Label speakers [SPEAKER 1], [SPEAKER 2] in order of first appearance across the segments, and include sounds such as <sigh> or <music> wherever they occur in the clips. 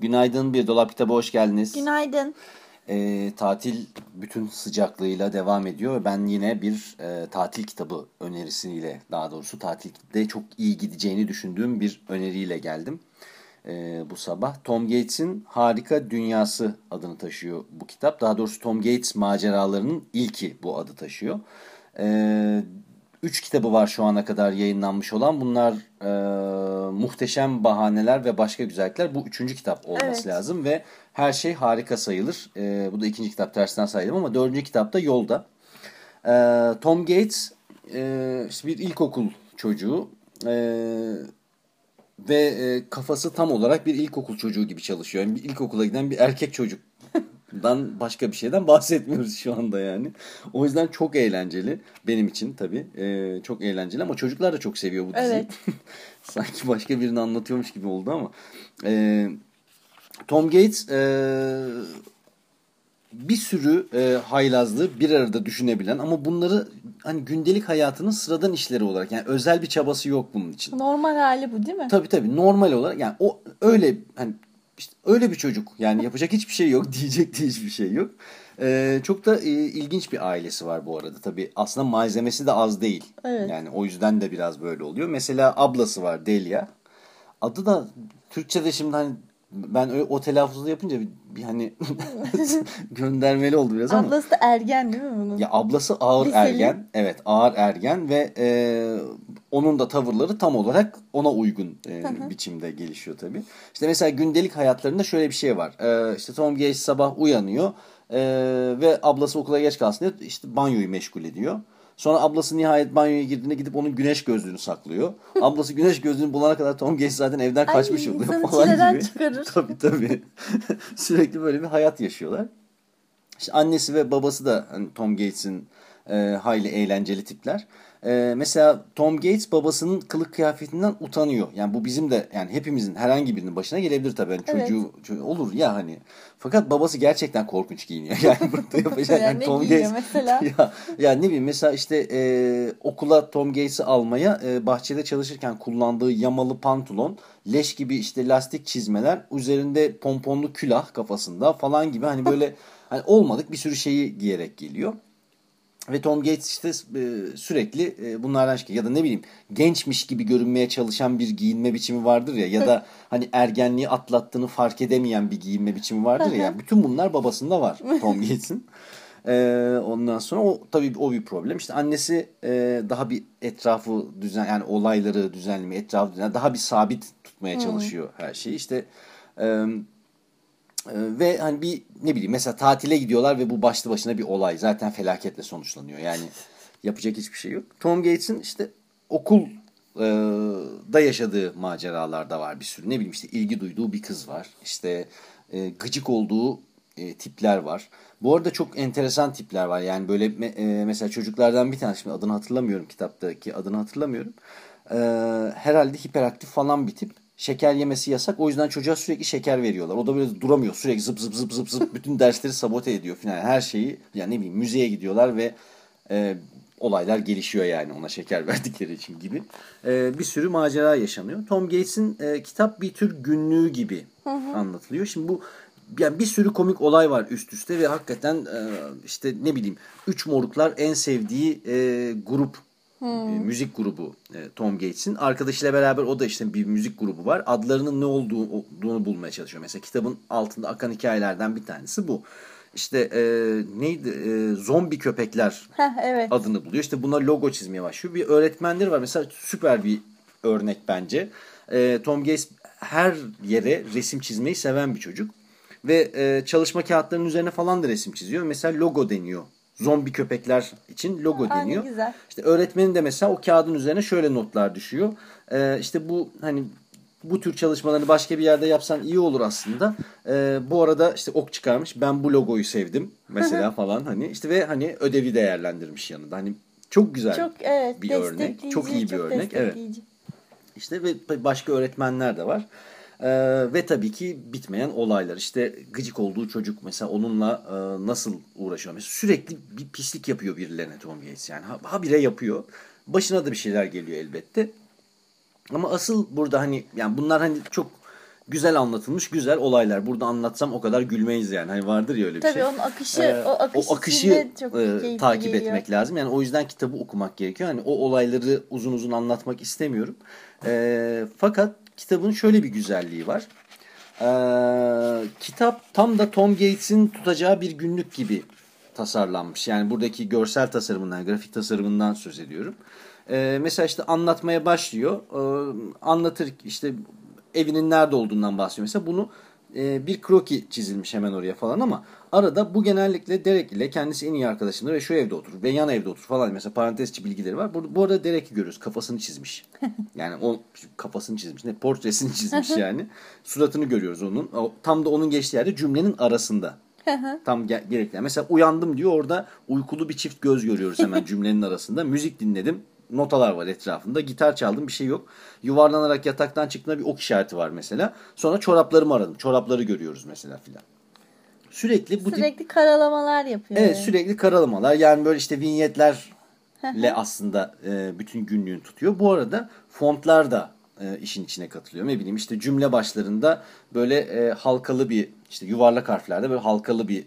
[SPEAKER 1] Günaydın Bir Dolap Kitabı hoş geldiniz.
[SPEAKER 2] Günaydın.
[SPEAKER 1] Ee, tatil bütün sıcaklığıyla devam ediyor. Ben yine bir e, tatil kitabı önerisiyle daha doğrusu tatilde çok iyi gideceğini düşündüğüm bir öneriyle geldim e, bu sabah. Tom Gates'in Harika Dünyası adını taşıyor bu kitap. Daha doğrusu Tom Gates maceralarının ilki bu adı taşıyor. E, üç kitabı var şu ana kadar yayınlanmış olan. Bunlar e, Muhteşem Bahaneler ve Başka Güzellikler. Bu üçüncü kitap olması evet. lazım ve her şey harika sayılır. E, bu da ikinci kitap tersinden saydım ama dördüncü kitap da yolda. E, Tom Gates e, işte bir ilkokul çocuğu. E, ve e, kafası tam olarak bir ilkokul çocuğu gibi çalışıyor. Yani bir ilkokula giden bir erkek çocukdan başka bir şeyden <laughs> bahsetmiyoruz şu anda yani. O yüzden çok eğlenceli benim için tabii. E, çok eğlenceli ama çocuklar da çok seviyor bu diziyi. Evet. <laughs> Sanki başka birini anlatıyormuş gibi oldu ama. E, Tom Gates e, bir sürü e, haylazlığı bir arada düşünebilen ama bunları hani gündelik hayatının sıradan işleri olarak yani özel bir çabası yok bunun için.
[SPEAKER 2] Normal hali bu değil mi?
[SPEAKER 1] Tabii tabii normal olarak yani o öyle hani işte öyle bir çocuk yani yapacak hiçbir şey yok <laughs> diyecek de hiçbir şey yok. Ee, çok da e, ilginç bir ailesi var bu arada tabii aslında malzemesi de az değil. Evet. Yani o yüzden de biraz böyle oluyor. Mesela ablası var Delia. Adı da Türkçe'de şimdi hani ben öyle o telaffuzu yapınca bir, bir hani <laughs> <laughs> göndermeli oldu biraz ama.
[SPEAKER 2] Ablası da ergen değil mi bunun?
[SPEAKER 1] Ya ablası ağır Liseli. ergen. Evet ağır ergen ve e, onun da tavırları tam olarak ona uygun e, biçimde gelişiyor tabii. İşte mesela gündelik hayatlarında şöyle bir şey var. E, işte Tom Gates sabah uyanıyor e, ve ablası okula geç kalsın diye işte banyoyu meşgul ediyor. Sonra ablası nihayet banyoya girdiğinde gidip onun güneş gözlüğünü saklıyor. Ablası güneş gözlüğünü bulana kadar Tom Gates zaten evden kaçmış
[SPEAKER 2] oluyor falan gibi. çıkarır. <laughs>
[SPEAKER 1] tabii tabii. <laughs> Sürekli böyle bir hayat yaşıyorlar. İşte annesi ve babası da hani Tom Gates'in e, hayli eğlenceli tipler. Ee, mesela Tom Gates babasının kılık kıyafetinden utanıyor. Yani bu bizim de yani hepimizin herhangi birinin başına gelebilir tabii. Yani evet. çocuğu, çocuğu olur ya hani. Fakat babası gerçekten korkunç giyiniyor. <laughs> Yani burada yapacak yani,
[SPEAKER 2] yani Tom Gates mesela? <laughs>
[SPEAKER 1] ya, ya ne bileyim mesela işte e, okula Tom Gates'i almaya e, bahçede çalışırken kullandığı yamalı pantolon, leş gibi işte lastik çizmeler, üzerinde pomponlu külah kafasında falan gibi hani böyle <laughs> hani olmadık bir sürü şeyi giyerek geliyor. Ve Tom Gates işte e, sürekli e, bunlardan şikayet ya da ne bileyim gençmiş gibi görünmeye çalışan bir giyinme biçimi vardır ya ya da hani ergenliği atlattığını fark edemeyen bir giyinme biçimi vardır ya. Bütün bunlar babasında var <laughs> Tom Gates'in. Ee, ondan sonra o tabii o bir problem. İşte annesi e, daha bir etrafı düzen yani olayları düzenleme, etrafı düzen daha bir sabit tutmaya çalışıyor her şeyi. İşte e, ve hani bir ne bileyim mesela tatile gidiyorlar ve bu başlı başına bir olay. Zaten felaketle sonuçlanıyor. Yani yapacak hiçbir şey yok. Tom Gates'in işte okul e, da yaşadığı maceralar da var bir sürü. Ne bileyim işte ilgi duyduğu bir kız var. İşte e, gıcık olduğu e, tipler var. Bu arada çok enteresan tipler var. Yani böyle e, mesela çocuklardan bir tanesi adını hatırlamıyorum kitaptaki adını hatırlamıyorum. E, herhalde hiperaktif falan bir tip şeker yemesi yasak. O yüzden çocuğa sürekli şeker veriyorlar. O da böyle duramıyor. Sürekli zıp zıp zıp zıp zıp bütün dersleri sabote ediyor falan. Her şeyi yani ne bileyim müzeye gidiyorlar ve e, olaylar gelişiyor yani ona şeker <laughs> verdikleri için gibi. E, bir sürü macera yaşanıyor. Tom Gates'in e, kitap bir tür günlüğü gibi hı hı. anlatılıyor. Şimdi bu yani bir sürü komik olay var üst üste ve hakikaten e, işte ne bileyim üç moruklar en sevdiği e, grup Hmm. müzik grubu e, Tom Gates'in. Arkadaşıyla beraber o da işte bir müzik grubu var. Adlarının ne olduğunu bulmaya çalışıyor. Mesela kitabın altında akan hikayelerden bir tanesi bu. İşte e, neydi? E, zombi köpekler
[SPEAKER 2] Heh, evet.
[SPEAKER 1] adını buluyor. İşte buna logo çizmeye başlıyor. Bir öğretmenleri var. Mesela süper bir örnek bence. E, Tom Gates her yere resim çizmeyi seven bir çocuk. Ve e, çalışma kağıtlarının üzerine falan da resim çiziyor. Mesela logo deniyor zombi köpekler için logo Aa, deniyor.
[SPEAKER 2] Güzel.
[SPEAKER 1] İşte öğretmenin de mesela o kağıdın üzerine şöyle notlar düşüyor. Ee, işte bu hani bu tür çalışmalarını başka bir yerde yapsan iyi olur aslında. Ee, bu arada işte ok çıkarmış. Ben bu logoyu sevdim mesela falan hani işte ve hani ödevi değerlendirmiş yanında. Hani çok güzel
[SPEAKER 2] çok, evet,
[SPEAKER 1] bir örnek. Çok iyi bir çok örnek. Evet. İşte ve başka öğretmenler de var. Ee, ve tabii ki bitmeyen olaylar. İşte gıcık olduğu çocuk mesela onunla e, nasıl uğraşıyor? Mesela sürekli bir pislik yapıyor birilerine Tom Gates. Yani ha, habire yapıyor. Başına da bir şeyler geliyor elbette. Ama asıl burada hani yani bunlar hani çok güzel anlatılmış güzel olaylar. Burada anlatsam o kadar gülmeyiz yani. Hani vardır ya öyle bir
[SPEAKER 2] Tabii
[SPEAKER 1] şey.
[SPEAKER 2] onun akışı,
[SPEAKER 1] Ee,
[SPEAKER 2] o akış
[SPEAKER 1] o akışı
[SPEAKER 2] çok
[SPEAKER 1] e, takip
[SPEAKER 2] geliyor.
[SPEAKER 1] etmek lazım. Yani o yüzden kitabı okumak gerekiyor. Hani o olayları uzun uzun anlatmak istemiyorum. Ee, fakat kitabın şöyle bir güzelliği var. Ee, kitap tam da Tom Gates'in tutacağı bir günlük gibi tasarlanmış. Yani buradaki görsel tasarımından, grafik tasarımından söz ediyorum. Ee, mesela işte anlatmaya başlıyor. Ee, anlatır işte evinin nerede olduğundan bahsediyor. Mesela bunu e, bir kroki çizilmiş hemen oraya falan ama arada bu genellikle Derek ile kendisi en iyi arkadaşıdır ve şu evde oturur ve yan evde oturur falan mesela parantez içi bilgileri var. Bu, bu arada Derek'i görüyoruz. Kafasını çizmiş. <laughs> Yani o kafasını çizmiş. Ne portresini çizmiş yani. Suratını görüyoruz onun. O, tam da onun geçtiği yerde cümlenin arasında. Tam ge- gerekli. Mesela uyandım diyor orada uykulu bir çift göz görüyoruz hemen <laughs> cümlenin arasında. Müzik dinledim. Notalar var etrafında. Gitar çaldım bir şey yok. Yuvarlanarak yataktan çıktığında bir ok işareti var mesela. Sonra çoraplarımı aradım. Çorapları görüyoruz mesela filan. Sürekli bu tip
[SPEAKER 2] Sürekli karalamalar yapıyor.
[SPEAKER 1] Evet
[SPEAKER 2] yani.
[SPEAKER 1] sürekli karalamalar yani böyle işte vinyetlerle aslında e, bütün günlüğünü tutuyor. Bu arada fontlar da e, işin içine katılıyor. Ne bileyim işte cümle başlarında böyle e, halkalı bir işte yuvarlak harflerde böyle halkalı bir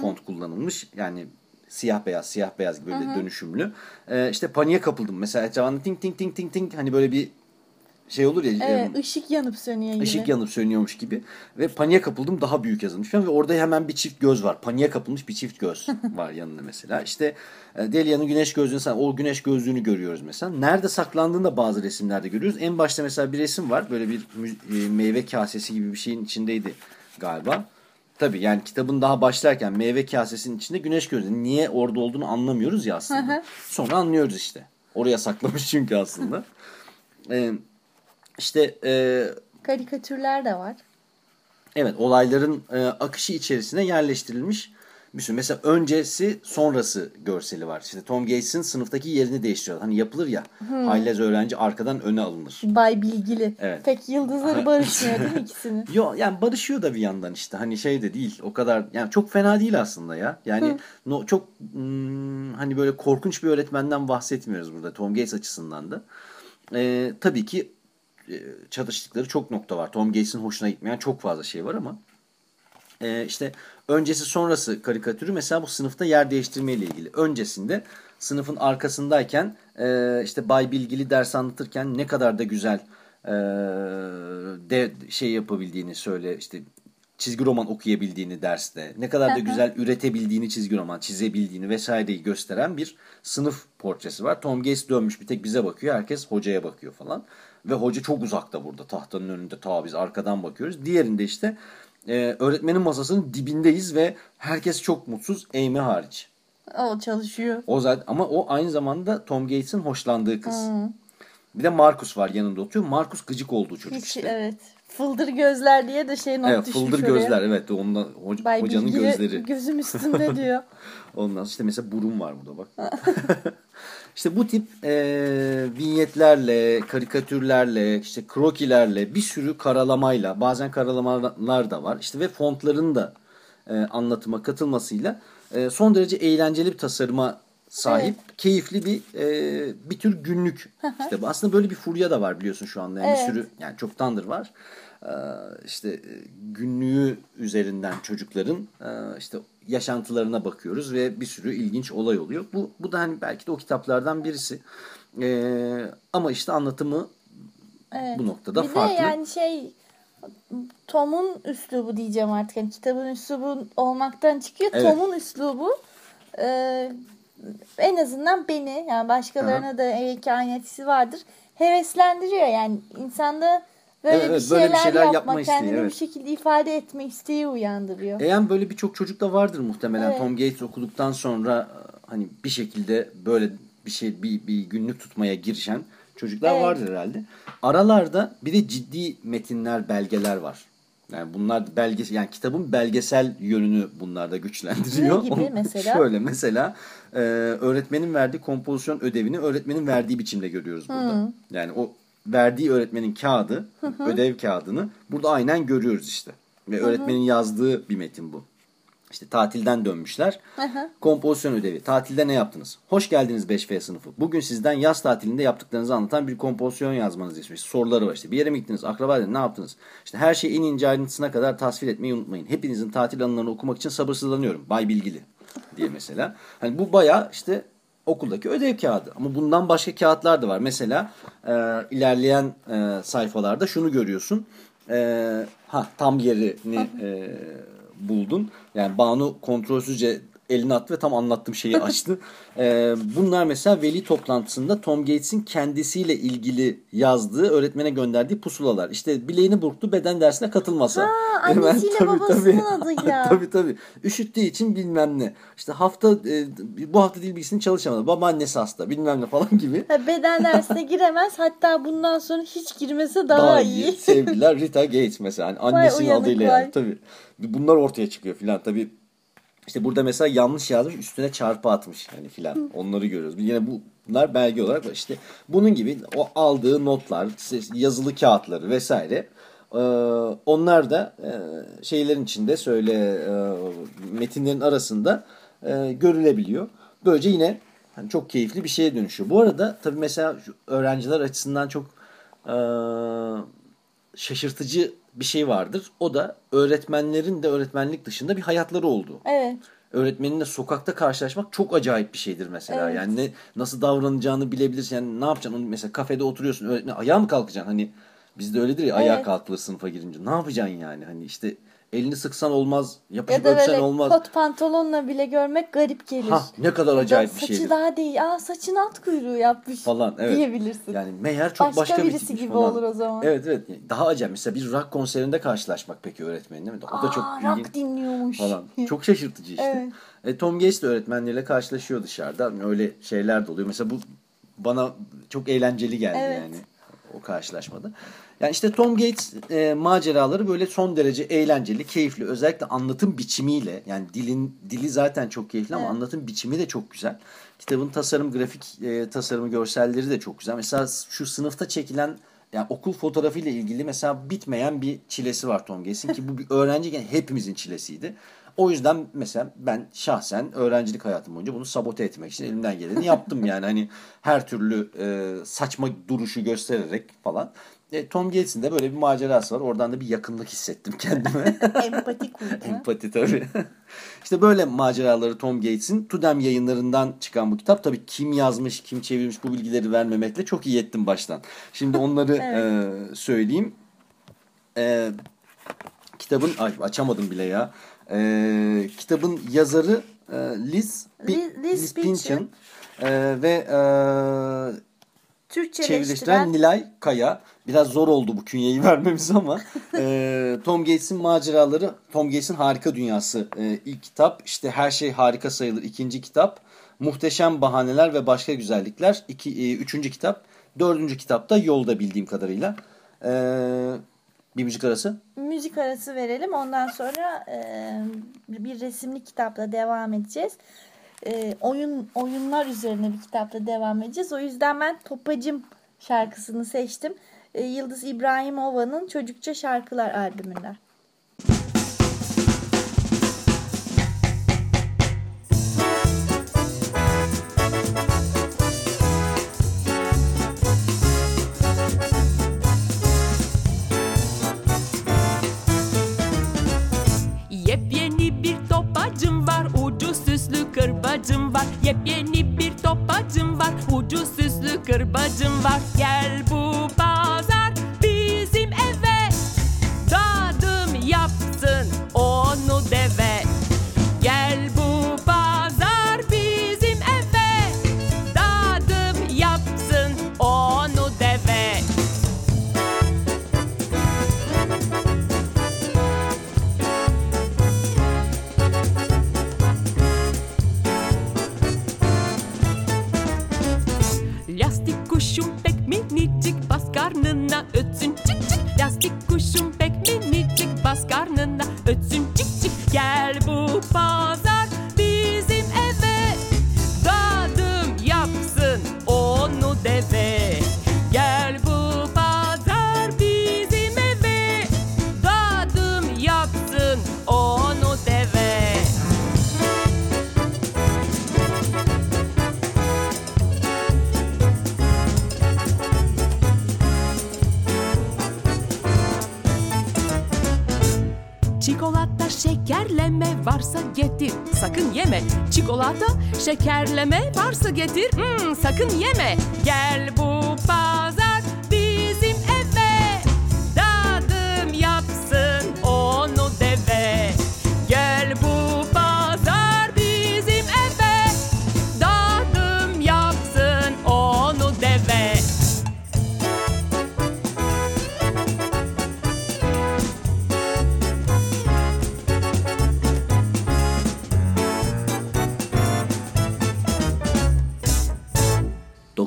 [SPEAKER 1] font kullanılmış. Yani siyah beyaz siyah beyaz gibi böyle dönüşümlü. E, işte paniğe kapıldım. Mesela etrafında ting ting ting ting ting hani böyle bir şey olur ya.
[SPEAKER 2] Evet,
[SPEAKER 1] e,
[SPEAKER 2] ışık yanıp sönüyor gibi.
[SPEAKER 1] Işık yanıp sönüyormuş gibi. Ve paniğe kapıldım daha büyük yazılmış falan. Ve orada hemen bir çift göz var. Paniğe kapılmış bir çift göz <laughs> var yanında mesela. İşte e, Delia'nın güneş gözlüğünü o güneş gözlüğünü görüyoruz mesela. Nerede saklandığını da bazı resimlerde görüyoruz. En başta mesela bir resim var. Böyle bir e, meyve kasesi gibi bir şeyin içindeydi galiba. Tabii yani kitabın daha başlarken meyve kasesinin içinde güneş gözlüğü. Niye orada olduğunu anlamıyoruz ya aslında. Sonra anlıyoruz işte. Oraya saklamış çünkü aslında. <laughs> Ee, işte e,
[SPEAKER 2] Karikatürler de var.
[SPEAKER 1] Evet olayların e, akışı içerisine yerleştirilmiş bir sürü. Mesela öncesi sonrası görseli var. İşte Tom Gates'in sınıftaki yerini değiştiriyor. Hani yapılır ya haylaz öğrenci arkadan öne alınır.
[SPEAKER 2] Bay Bilgili.
[SPEAKER 1] Evet.
[SPEAKER 2] Pek yıldızları barışmıyor değil mi <laughs> ikisini?
[SPEAKER 1] Yo yani barışıyor da bir yandan işte. Hani şey de değil o kadar yani çok fena değil aslında ya. Yani no, çok hmm, hani böyle korkunç bir öğretmenden bahsetmiyoruz burada Tom Gates açısından da. E, tabii ki e, çatıştıkları çok nokta var. Tom Gates'in hoşuna gitmeyen çok fazla şey var ama e, işte öncesi sonrası karikatürü mesela bu sınıfta yer değiştirme ile ilgili. Öncesinde sınıfın arkasındayken e, işte Bay Bilgili ders anlatırken ne kadar da güzel e, de şey yapabildiğini söyle işte çizgi roman okuyabildiğini derste ne kadar da güzel üretebildiğini çizgi roman çizebildiğini vesaireyi gösteren bir sınıf portresi var. Tom Gates dönmüş bir tek bize bakıyor herkes hocaya bakıyor falan ve hoca çok uzakta burada tahtanın önünde ta biz arkadan bakıyoruz. Diğerinde işte e, öğretmenin masasının dibindeyiz ve herkes çok mutsuz Amy hariç.
[SPEAKER 2] O çalışıyor.
[SPEAKER 1] O zaten ama o aynı zamanda Tom Gates'in hoşlandığı kız. Bir de Marcus var yanında oturuyor. Marcus gıcık olduğu çocuk
[SPEAKER 2] Hiç
[SPEAKER 1] işte.
[SPEAKER 2] evet. Fıldır gözler diye de şey not
[SPEAKER 1] Evet,
[SPEAKER 2] düşmüş
[SPEAKER 1] fıldır
[SPEAKER 2] oraya.
[SPEAKER 1] gözler evet ondan hoca-
[SPEAKER 2] Bay
[SPEAKER 1] hocanın
[SPEAKER 2] Bilgili
[SPEAKER 1] gözleri.
[SPEAKER 2] gözüm üstünde diyor. <laughs>
[SPEAKER 1] Ondan işte mesela burun var burada bak. <laughs> işte bu tip e, vinyetlerle, karikatürlerle, işte krokilerle, bir sürü karalamayla, bazen karalamalar da var. İşte ve fontların da e, anlatıma katılmasıyla e, son derece eğlenceli bir tasarıma sahip, keyifli bir e, bir tür günlük. işte aslında böyle bir furya da var biliyorsun şu anda. Yani
[SPEAKER 2] Evet.
[SPEAKER 1] Bir sürü yani çoktandır var. Ee, işte e, günlüğü üzerinden çocukların e, işte yaşantılarına bakıyoruz ve bir sürü ilginç olay oluyor. Bu bu da hani belki de o kitaplardan birisi. Ee, ama işte anlatımı
[SPEAKER 2] Evet.
[SPEAKER 1] bu noktada
[SPEAKER 2] bir
[SPEAKER 1] farklı.
[SPEAKER 2] de yani şey Tom'un üslubu diyeceğim artık. Yani kitabın üslubu olmaktan çıkıyor.
[SPEAKER 1] Evet.
[SPEAKER 2] Tom'un üslubu e, en azından beni yani başkalarına da belki aynı etkisi vardır. Heveslendiriyor yani insanda böyle,
[SPEAKER 1] Evet,
[SPEAKER 2] bir,
[SPEAKER 1] evet,
[SPEAKER 2] şeyler
[SPEAKER 1] böyle bir şeyler
[SPEAKER 2] yapma,
[SPEAKER 1] yapma isteği,
[SPEAKER 2] kendini
[SPEAKER 1] evet.
[SPEAKER 2] bir şekilde ifade etme isteği uyandırıyor.
[SPEAKER 1] Eğer böyle birçok çocukta vardır muhtemelen.
[SPEAKER 2] Evet.
[SPEAKER 1] Tom Gates okuduktan sonra e, hani bir şekilde böyle bir şey bir, bir günlük tutmaya girişen çocuklar
[SPEAKER 2] Evet.
[SPEAKER 1] vardır herhalde. Aralarda bir de ciddi metinler, belgeler var. Yani bunlar belge yani kitabın belgesel yönünü bunlar da güçlendiriyor.
[SPEAKER 2] Ne gibi
[SPEAKER 1] Onu-
[SPEAKER 2] mesela? <laughs>
[SPEAKER 1] Şöyle mesela e, öğretmenin verdiği kompozisyon ödevini öğretmenin verdiği biçimde görüyoruz burada. Yani o verdiği öğretmenin kağıdı, ödev kağıdını burada aynen görüyoruz işte. Ve öğretmenin yazdığı bir metin bu. İşte tatilden dönmüşler. Kompozisyon ödevi. Tatilde ne yaptınız? Hoş geldiniz 5F sınıfı. Bugün sizden yaz tatilinde yaptıklarınızı anlatan bir kompozisyon yazmanızı istiyoruz. Soruları var işte. Bir yere mi gittiniz? Akraba edin, ne yaptınız? İşte her şeyi en ince ayrıntısına kadar tasvir etmeyi unutmayın. Hepinizin tatil anılarını okumak için sabırsızlanıyorum. Bay Bilgili diye mesela. Hani bu baya işte okuldaki ödev kağıdı. Ama bundan başka kağıtlar da var. Mesela e, ilerleyen e, sayfalarda şunu görüyorsun. E, ha tam yerini e, buldun. Yani Banu kontrolsüzce elini attı ve tam anlattığım şeyi açtı. <laughs> ee, bunlar mesela veli toplantısında Tom Gates'in kendisiyle ilgili yazdığı, öğretmene gönderdiği pusulalar. İşte bileğini burktu beden dersine katılmasa.
[SPEAKER 2] Ha, <laughs> annesiyle Hemen, babasının adıyla. <laughs>
[SPEAKER 1] tabii tabii. Üşüttüğü için bilmem ne. İşte hafta e, bu hafta dil bilgisini çalışamadı. Babaannesi hasta bilmem ne falan gibi.
[SPEAKER 2] Ha, beden dersine giremez. Hatta bundan sonra hiç girmese daha, daha iyi. iyi.
[SPEAKER 1] Sevgiler Rita Gates mesela. Yani annesinin adıyla yani. Tabii. Bunlar ortaya çıkıyor filan. Tabii işte burada mesela yanlış yazmış üstüne çarpı atmış hani filan. Onları görüyoruz. Yine bu bunlar belge olarak işte bunun gibi o aldığı notlar, yazılı kağıtları vesaire e, onlar da e, şeylerin içinde söyle e, metinlerin arasında görülebiliyor. Böylece yine hani çok keyifli bir şeye dönüşüyor. Bu arada tabii mesela öğrenciler açısından çok şaşırtıcı bir şey vardır. O da öğretmenlerin de öğretmenlik dışında bir hayatları oldu.
[SPEAKER 2] Evet.
[SPEAKER 1] Öğretmeninle sokakta karşılaşmak çok acayip bir şeydir mesela. Evet. Yani ne, nasıl davranacağını bilebilirsin. Yani ne yapacaksın? Mesela kafede oturuyorsun. Öğretmen, ayağa mı kalkacaksın? Hani bizde öyledir ya evet. ayağa kalkılır sınıfa girince. Ne yapacaksın yani? Hani işte elini sıksan olmaz, yapışıp ya öpsen olmaz.
[SPEAKER 2] kot pantolonla bile görmek garip gelir. Ha,
[SPEAKER 1] ne kadar acayip bir şeydir.
[SPEAKER 2] Saçı daha değil. Aa saçın alt kuyruğu yapmış falan, evet. diyebilirsin.
[SPEAKER 1] Yani meğer çok başka,
[SPEAKER 2] başka birisi gibi falan. olur o zaman.
[SPEAKER 1] Evet evet. Daha acayip. Mesela bir rock konserinde karşılaşmak peki öğretmenin değil mi? O
[SPEAKER 2] da çok Aa, rock dinliyormuş.
[SPEAKER 1] Falan. Çok şaşırtıcı işte. evet. E, Tom Gates de öğretmenleriyle karşılaşıyor dışarıda. Öyle şeyler de oluyor. Mesela bu bana çok eğlenceli geldi evet. yani o karşılaşmada. Yani işte Tom Gates e, maceraları böyle son derece eğlenceli, keyifli. Özellikle anlatım biçimiyle yani dilin dili zaten çok keyifli ama evet. anlatım biçimi de çok güzel. Kitabın tasarım, grafik e, tasarımı, görselleri de çok güzel. Mesela şu sınıfta çekilen yani okul fotoğrafıyla ilgili mesela bitmeyen bir çilesi var Tom Gates'in ki bu bir <laughs> öğrenciyken hepimizin çilesiydi. O yüzden mesela ben şahsen öğrencilik hayatım boyunca bunu sabote etmek için elimden geleni yaptım yani hani her türlü e, saçma duruşu göstererek falan. E, Tom Gates'in de böyle bir macerası var. Oradan da bir yakınlık hissettim kendime. <laughs>
[SPEAKER 2] Empati kurdu.
[SPEAKER 1] Empati tabii. <laughs> İşte böyle maceraları Tom Gates'in Tudem yayınlarından çıkan bu kitap. Tabii kim yazmış, kim çevirmiş bu bilgileri vermemekle çok iyi ettim baştan. Şimdi onları <laughs> evet. e, söyleyeyim. E, kitabın ay, açamadım bile ya. E, kitabın yazarı e, Liz, Liz, Liz, Liz Pinchon e, ve e,
[SPEAKER 2] Türkçe
[SPEAKER 1] çeviriştiren Nilay Kaya. Biraz zor oldu bu künyeyi <laughs> vermemiz ama e, Tom Gates'in maceraları, Tom Gates'in harika dünyası e, ilk kitap. İşte her şey harika sayılır ikinci kitap. Muhteşem bahaneler ve başka güzellikler iki, e, üçüncü kitap. Dördüncü kitapta yolda bildiğim kadarıyla. E, bir müzik arası.
[SPEAKER 2] Müzik arası verelim. Ondan sonra e, bir resimli kitapla devam edeceğiz e, oyun oyunlar üzerine bir kitapla devam edeceğiz. O yüzden ben Topacım şarkısını seçtim. E, Yıldız İbrahimova'nın Çocukça Şarkılar albümünden.
[SPEAKER 3] Yeah. Varsa getir. Sakın yeme. Çikolata şekerleme varsa getir. Hmm, sakın yeme. Gel bu pazar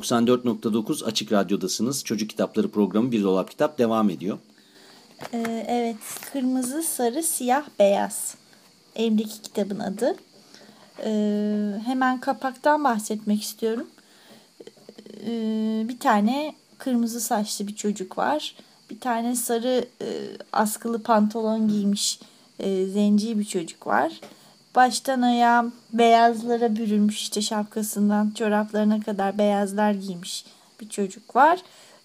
[SPEAKER 1] 94.9 Açık Radyo'dasınız. Çocuk Kitapları programı Bir Dolap Kitap devam ediyor.
[SPEAKER 2] Ee, evet, kırmızı, sarı, siyah, beyaz. Elimdeki kitabın adı. Ee, hemen kapaktan bahsetmek istiyorum. Ee, bir tane kırmızı saçlı bir çocuk var. Bir tane sarı e, askılı pantolon giymiş e, zenci bir çocuk var. Baştan ayağa beyazlara bürünmüş işte şapkasından çoraplarına kadar beyazlar giymiş bir çocuk var.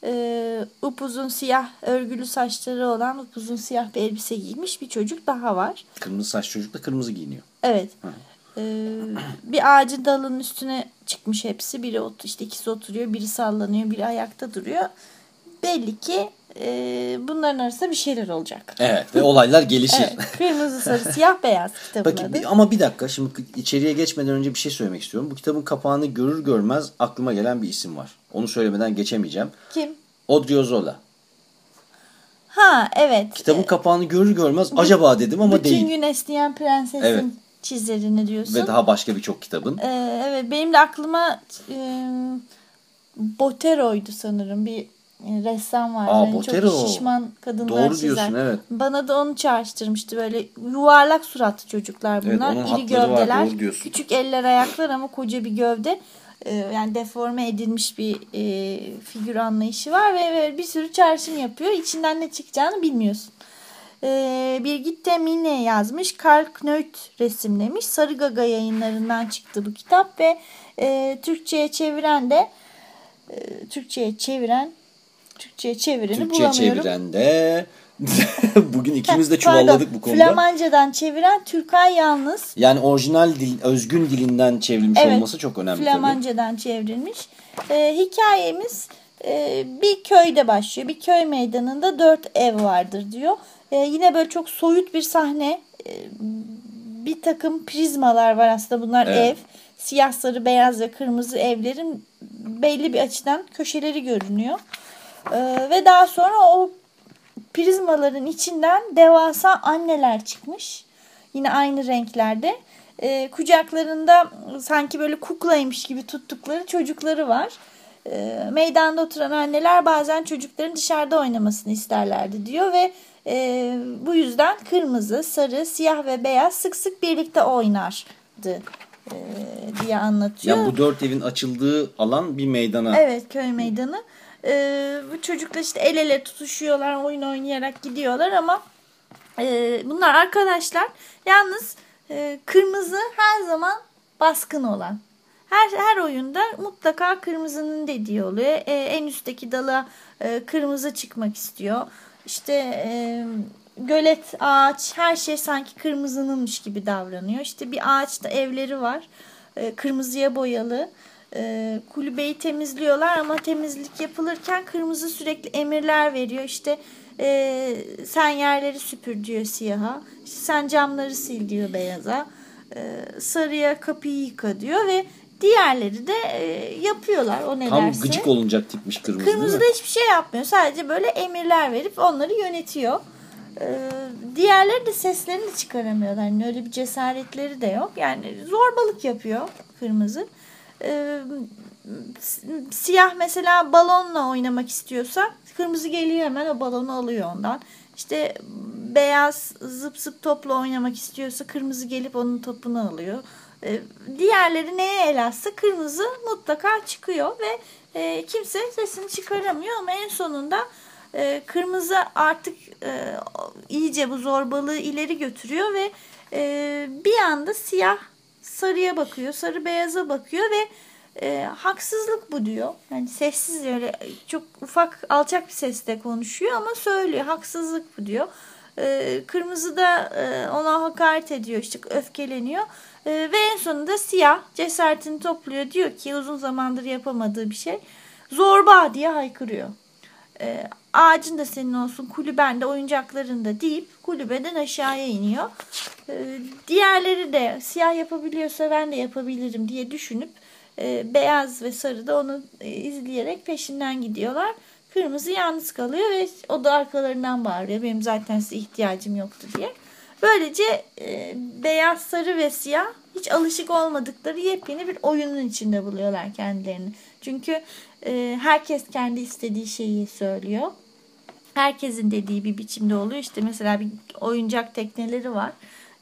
[SPEAKER 2] Ee, upuzun siyah örgülü saçları olan upuzun siyah bir elbise giymiş bir çocuk daha var.
[SPEAKER 1] Kırmızı saç çocuk da kırmızı giyiniyor.
[SPEAKER 2] Evet. Ee, bir ağacın dalının üstüne çıkmış hepsi. Biri ot işte ikisi oturuyor, biri sallanıyor, biri ayakta duruyor. Belli ki e, bunların arasında bir şeyler olacak.
[SPEAKER 1] Evet ve olaylar gelişir.
[SPEAKER 2] Evet, kırmızı, sarı, <laughs> siyah, beyaz kitabın
[SPEAKER 1] Peki,
[SPEAKER 2] adı.
[SPEAKER 1] bir- ama bir dakika şimdi içeriye geçmeden önce bir şey söylemek istiyorum. Bu kitabın kapağını görür görmez aklıma gelen bir isim var. Onu söylemeden geçemeyeceğim.
[SPEAKER 2] Kim?
[SPEAKER 1] Audrey Ozola.
[SPEAKER 2] Ha evet.
[SPEAKER 1] Kitabın kapağını görür görmez acaba dedim ama
[SPEAKER 2] Bütün
[SPEAKER 1] değil.
[SPEAKER 2] gün esneyen prensesin
[SPEAKER 1] Evet.
[SPEAKER 2] çizerini diyorsun.
[SPEAKER 1] Ve daha başka birçok kitabın.
[SPEAKER 2] Ee, evet benim de aklıma e, Botero'ydu sanırım bir ressam var.
[SPEAKER 1] Aa,
[SPEAKER 2] Yani
[SPEAKER 1] Botero.
[SPEAKER 2] Çok şişman kadınlar
[SPEAKER 1] Doğru
[SPEAKER 2] çizer.
[SPEAKER 1] diyorsun, evet.
[SPEAKER 2] Bana da onu çağrıştırmıştı böyle yuvarlak suratlı çocuklar
[SPEAKER 1] Evet,
[SPEAKER 2] bunlar.
[SPEAKER 1] onun
[SPEAKER 2] İri
[SPEAKER 1] var,
[SPEAKER 2] gövdeler.
[SPEAKER 1] diyorsun.
[SPEAKER 2] Küçük eller ayaklar ama koca bir gövde. Ee, yani deforme edilmiş bir e, figür anlayışı var ve böyle bir sürü çağrışım yapıyor. İçinden ne çıkacağını bilmiyorsun. Ee, Birgitte Mine yazmış. Karl Knöth resimlemiş. Sarı Gaga yayınlarından çıktı bu kitap ve e, Türkçe'ye çeviren de e, Türkçe'ye çeviren Türkçe'ye çevireni
[SPEAKER 1] Türkçe
[SPEAKER 2] bulamıyorum.
[SPEAKER 1] çeviren de <laughs> bugün ikimiz de <laughs> çuvalladık bu konuda.
[SPEAKER 2] Flamancadan çeviren Türkay Yalnız.
[SPEAKER 1] Yani orijinal dil, özgün dilinden çevrilmiş
[SPEAKER 2] Evet,
[SPEAKER 1] olması çok önemli tabii.
[SPEAKER 2] Flamancadan çevrilmiş. Ee, hikayemiz e, bir köyde başlıyor. Bir köy meydanında dört ev vardır diyor. Ee, yine böyle çok soyut bir sahne. Ee, bir takım prizmalar var aslında bunlar
[SPEAKER 1] Evet.
[SPEAKER 2] ev. Siyah, sarı, beyaz ve kırmızı evlerin belli bir açıdan köşeleri görünüyor. Ee, ve daha sonra o prizmaların içinden devasa anneler çıkmış. Yine aynı renklerde. Ee, kucaklarında sanki böyle kuklaymış gibi tuttukları çocukları var. Ee, meydanda oturan anneler bazen çocukların dışarıda oynamasını isterlerdi diyor ve e, bu yüzden kırmızı, sarı, siyah ve beyaz sık sık birlikte oynardı e, diye anlatıyor.
[SPEAKER 1] Ya bu dört evin açıldığı alan bir meydana.
[SPEAKER 2] Evet köy meydanı. Ee, bu çocuklar işte el ele tutuşuyorlar, oyun oynayarak gidiyorlar ama e, bunlar arkadaşlar. Yalnız e, kırmızı her zaman baskın olan. Her her oyunda mutlaka kırmızının dediği oluyor. E, en üstteki dala e, kırmızı çıkmak istiyor. İşte e, gölet, ağaç her şey sanki kırmızınınmış gibi davranıyor. İşte bir ağaçta evleri var. E, kırmızıya boyalı. E, kulübeyi temizliyorlar ama temizlik yapılırken kırmızı sürekli emirler veriyor. İşte e, sen yerleri süpür diyor siyaha. İşte sen camları sil diyor beyaza. E, sarıya kapıyı yıka diyor ve diğerleri de e, yapıyorlar o ne
[SPEAKER 1] Tam
[SPEAKER 2] derse.
[SPEAKER 1] gıcık olunacak tipmiş kırmızı,
[SPEAKER 2] Kırmızı da hiçbir şey yapmıyor. Sadece böyle emirler verip onları yönetiyor. Ee, diğerleri de seslerini çıkaramıyorlar. Yani öyle bir cesaretleri de yok. Yani zorbalık yapıyor kırmızı. Si- siyah mesela balonla oynamak istiyorsa kırmızı geliyor hemen o balonu alıyor ondan. İşte beyaz zıp zıp topla oynamak istiyorsa kırmızı gelip onun topunu alıyor. Diğerleri neye el atsa kırmızı mutlaka çıkıyor ve kimse sesini çıkaramıyor ama en sonunda kırmızı artık iyice bu zorbalığı ileri götürüyor ve bir anda siyah sarıya bakıyor, sarı beyaza bakıyor ve e, haksızlık bu diyor. Yani sessiz öyle çok ufak alçak bir sesle konuşuyor ama söylüyor haksızlık bu diyor. E, kırmızı da e, ona hakaret ediyor işte öfkeleniyor. E, ve en sonunda siyah cesaretini topluyor diyor ki uzun zamandır yapamadığı bir şey. Zorba diye haykırıyor. E, ağacın da senin olsun kulüben de oyuncakların da deyip kulübeden aşağıya iniyor. E, diğerleri de siyah yapabiliyorsa ben de yapabilirim diye düşünüp e, beyaz ve sarı da onu e, izleyerek peşinden gidiyorlar. Kırmızı yalnız kalıyor ve o da arkalarından bağırıyor. Benim zaten size ihtiyacım yoktu diye. Böylece e, beyaz, sarı ve siyah hiç alışık olmadıkları yepyeni bir oyunun içinde buluyorlar kendilerini. Çünkü herkes kendi istediği şeyi söylüyor. Herkesin dediği bir biçimde oluyor. İşte mesela bir oyuncak tekneleri var.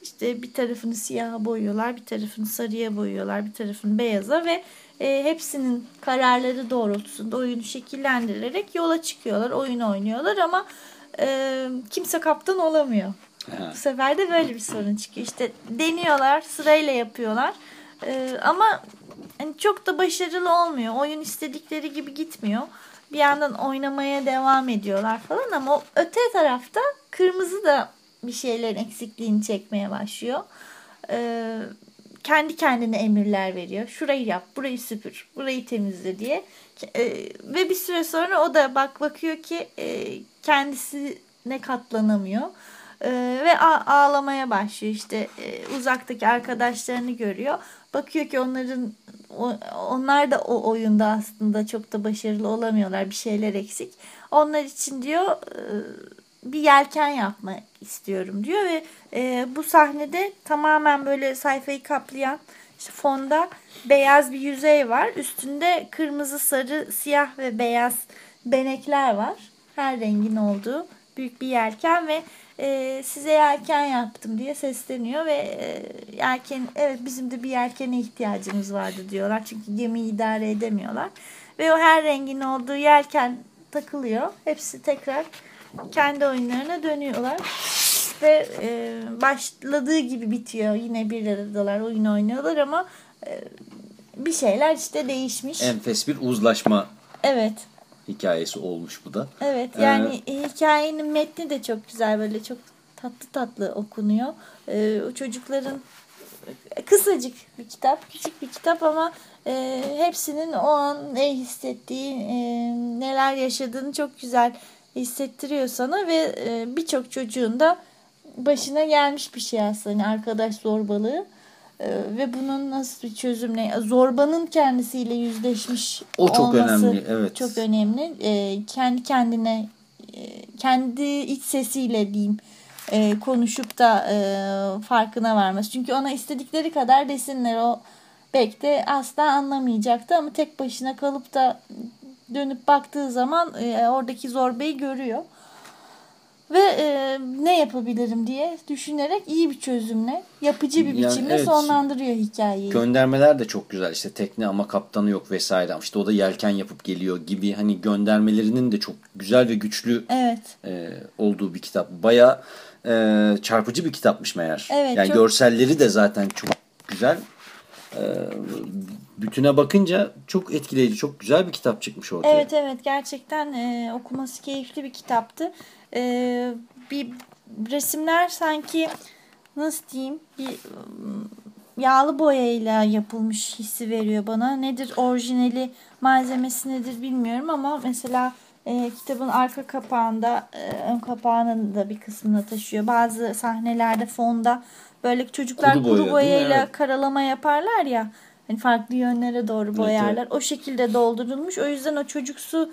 [SPEAKER 2] İşte bir tarafını siyaha boyuyorlar, bir tarafını sarıya boyuyorlar, bir tarafını beyaza ve e, hepsinin kararları doğrultusunda oyunu şekillendirilerek yola çıkıyorlar, oyun oynuyorlar ama e, kimse kaptan olamıyor. Bu sefer de böyle bir sorun çıkıyor. İşte deniyorlar, sırayla yapıyorlar. E, ama yani çok da başarılı olmuyor. Oyun istedikleri gibi gitmiyor. Bir yandan oynamaya devam ediyorlar falan ama öte tarafta kırmızı da bir şeylerin eksikliğini çekmeye başlıyor. Ee, kendi kendine emirler veriyor. Şurayı yap, burayı süpür, burayı temizle diye. Ee, ve bir süre sonra o da bak bakıyor ki e, kendisine katlanamıyor. Ee, ve ağlamaya başlıyor işte e, uzaktaki arkadaşlarını görüyor. Bakıyor ki onların onlar da o oyunda aslında çok da başarılı olamıyorlar. Bir şeyler eksik. Onlar için diyor e, bir yelken yapmak istiyorum diyor ve e, bu sahnede tamamen böyle sayfayı kaplayan işte fonda beyaz bir yüzey var. Üstünde kırmızı, sarı, siyah ve beyaz benekler var. Her rengin olduğu büyük bir yelken ve e, size yelken yaptım diye sesleniyor ve e, yelken evet bizim de bir yelkene ihtiyacımız vardı diyorlar. Çünkü gemiyi idare edemiyorlar. Ve o her rengin olduğu yelken takılıyor. Hepsi tekrar kendi oyunlarına dönüyorlar. Ve e, başladığı gibi bitiyor. Yine bir aradalar oyun oynuyorlar ama e, bir şeyler işte değişmiş.
[SPEAKER 1] Enfes bir uzlaşma.
[SPEAKER 2] Evet
[SPEAKER 1] hikayesi olmuş bu da.
[SPEAKER 2] Evet yani ee, hikayenin metni de çok güzel böyle çok tatlı tatlı okunuyor. Ee, o çocukların kısacık bir kitap, küçük bir kitap ama e, hepsinin o an ne hissettiği, e, neler yaşadığını çok güzel hissettiriyor sana ve e, birçok çocuğun da başına gelmiş bir şey aslında yani arkadaş zorbalığı. Ee, ve bunun nasıl bir çözümle zorbanın kendisiyle yüzleşmiş
[SPEAKER 1] o çok olması önemli evet.
[SPEAKER 2] çok önemli. E, kendi kendine e, kendi iç sesiyle diyeyim e, konuşup da e, farkına varması. Çünkü ona istedikleri kadar desinler. O belki de asla anlamayacaktı ama tek başına kalıp da dönüp baktığı zaman e, oradaki zorbayı görüyor ve e, ne yapabilirim diye düşünerek iyi bir çözümle, yapıcı bir biçimde yani evet, sonlandırıyor hikayeyi.
[SPEAKER 1] Göndermeler de çok güzel. İşte tekne ama kaptanı yok vesaire. İşte o da yelken yapıp geliyor gibi hani göndermelerinin de çok güzel ve güçlü
[SPEAKER 2] evet.
[SPEAKER 1] e, olduğu bir kitap. Baya e, çarpıcı bir kitapmış meğer.
[SPEAKER 2] Evet,
[SPEAKER 1] yani
[SPEAKER 2] çok...
[SPEAKER 1] görselleri de zaten çok güzel. E, bütüne bakınca çok etkileyici, çok güzel bir kitap çıkmış ortaya.
[SPEAKER 2] Evet evet gerçekten e, okuması keyifli bir kitaptı e, bir resimler sanki nasıl diyeyim bir yağlı boyayla yapılmış hissi veriyor bana. Nedir orijinali malzemesi nedir bilmiyorum ama mesela e, kitabın arka kapağında e, ön kapağının da bir kısmını taşıyor. Bazı sahnelerde fonda böyle çocuklar kuru, boya, kuru boyayla evet. karalama yaparlar ya. Hani farklı yönlere doğru boyarlar. Evet, evet. O şekilde doldurulmuş. O yüzden o çocuksu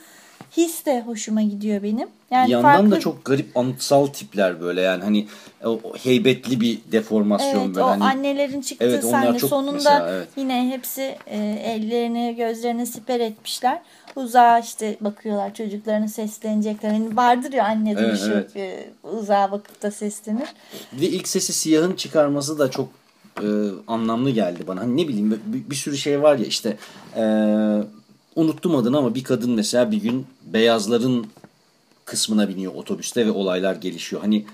[SPEAKER 2] his de hoşuma gidiyor benim.
[SPEAKER 1] Yani bir yandan farklı... da çok garip anıtsal tipler böyle yani hani o heybetli bir deformasyon
[SPEAKER 2] evet,
[SPEAKER 1] böyle.
[SPEAKER 2] O
[SPEAKER 1] hani...
[SPEAKER 2] annelerin çıktığı evet, sahne sonunda mesela, evet. yine hepsi e, ellerini gözlerini siper etmişler. Uzağa işte bakıyorlar çocuklarına seslenecekler. Hani vardır ya annede evet, bir şey evet. e, uzağa bakıp da seslenir.
[SPEAKER 1] Ve ilk sesi siyahın çıkarması da çok e, anlamlı geldi bana. Hani ne bileyim bir, bir sürü şey var ya işte e, unuttum adını ama bir kadın mesela bir gün beyazların kısmına biniyor otobüste ve olaylar gelişiyor. Hani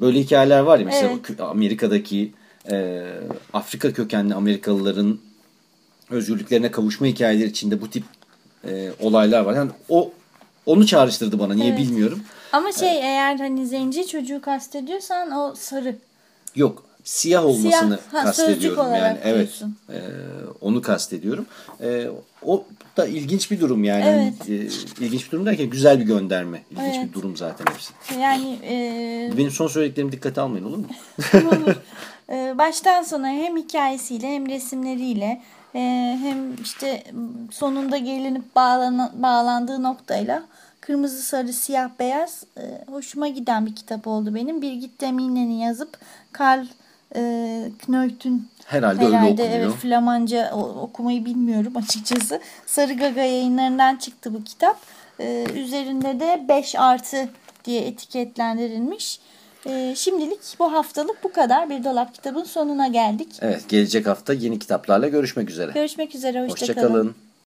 [SPEAKER 1] böyle hikayeler var ya mesela evet. Amerika'daki e, Afrika kökenli Amerikalıların özgürlüklerine kavuşma hikayeleri içinde bu tip e, olaylar var. Yani o Onu çağrıştırdı bana. Niye
[SPEAKER 2] Evet.
[SPEAKER 1] bilmiyorum.
[SPEAKER 2] Ama şey eğer hani zenci çocuğu kastediyorsan o sarı.
[SPEAKER 1] Yok. Siyah olmasını
[SPEAKER 2] Siyah, ha,
[SPEAKER 1] kastediyorum yani. Evet. Ee, onu kastediyorum. Ee, o da ilginç bir durum yani.
[SPEAKER 2] Evet.
[SPEAKER 1] Hani, e, ilginç bir durum derken güzel bir gönderme. İlginç
[SPEAKER 2] Evet.
[SPEAKER 1] bir durum zaten hepsi.
[SPEAKER 2] Yani e,
[SPEAKER 1] Benim son söylediklerimi dikkate almayın olur mu?
[SPEAKER 2] olur. E, baştan sona hem hikayesiyle hem resimleriyle e, hem işte sonunda gelinip bağlana, bağlandığı noktayla kırmızı sarı siyah beyaz e, hoşuma giden bir kitap oldu benim. Birgit Demine'nin yazıp Karl e, Knöйт'ün
[SPEAKER 1] Herhalde, öyle
[SPEAKER 2] Herhalde
[SPEAKER 1] okunuyor.
[SPEAKER 2] evet Flamanca okumayı bilmiyorum açıkçası. Sarı Gaga yayınlarından çıktı bu kitap. Ee, üzerinde de 5 artı diye etiketlendirilmiş. Ee, şimdilik bu haftalık bu kadar. Bir dolap kitabın sonuna geldik.
[SPEAKER 1] Evet gelecek hafta yeni kitaplarla görüşmek üzere.
[SPEAKER 2] Görüşmek üzere. Hoşçakalın.
[SPEAKER 1] Hoşçakalın.